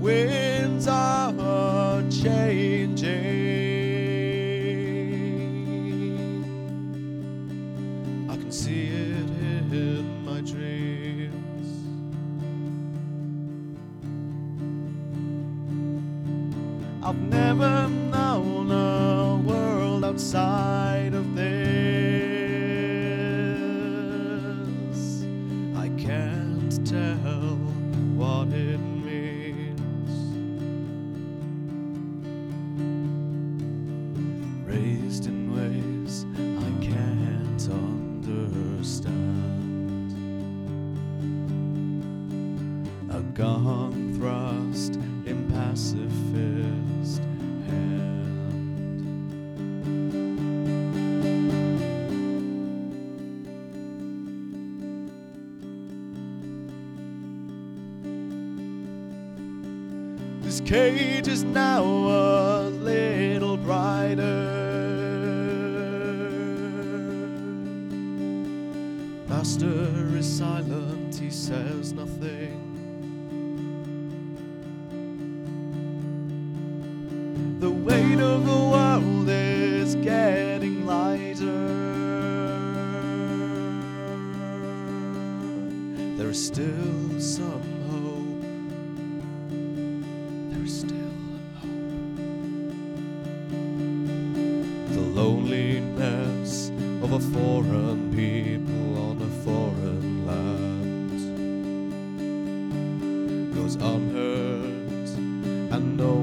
winds are changing. I can see it in my dreams. I've never known a world outside of this. A gong thrust in pacifist hand. This cage is now a little brighter. Master is silent, he says nothing. There's still some hope. There's still hope. The loneliness of a foreign people on a foreign land goes unheard, and no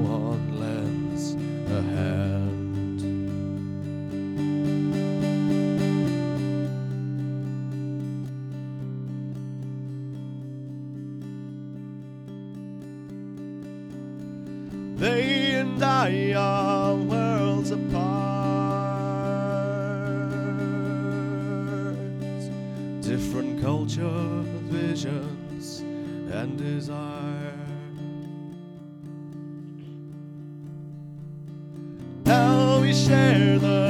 They and I are worlds apart. Different culture, visions, and desire. Now we share the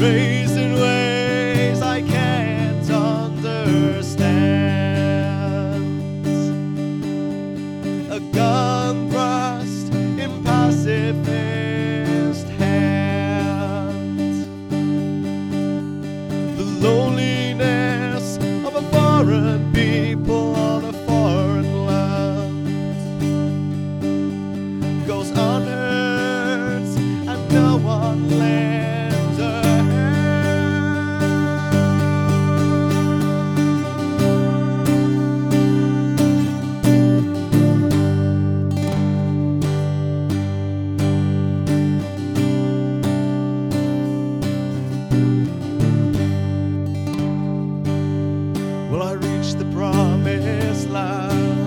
Raised in ways I can't understand. A gun thrust in pacifist hand. The loneliness of a foreign people I reach the promised land?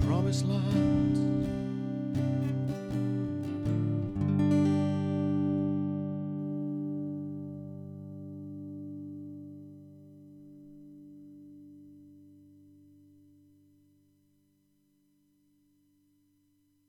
promised land.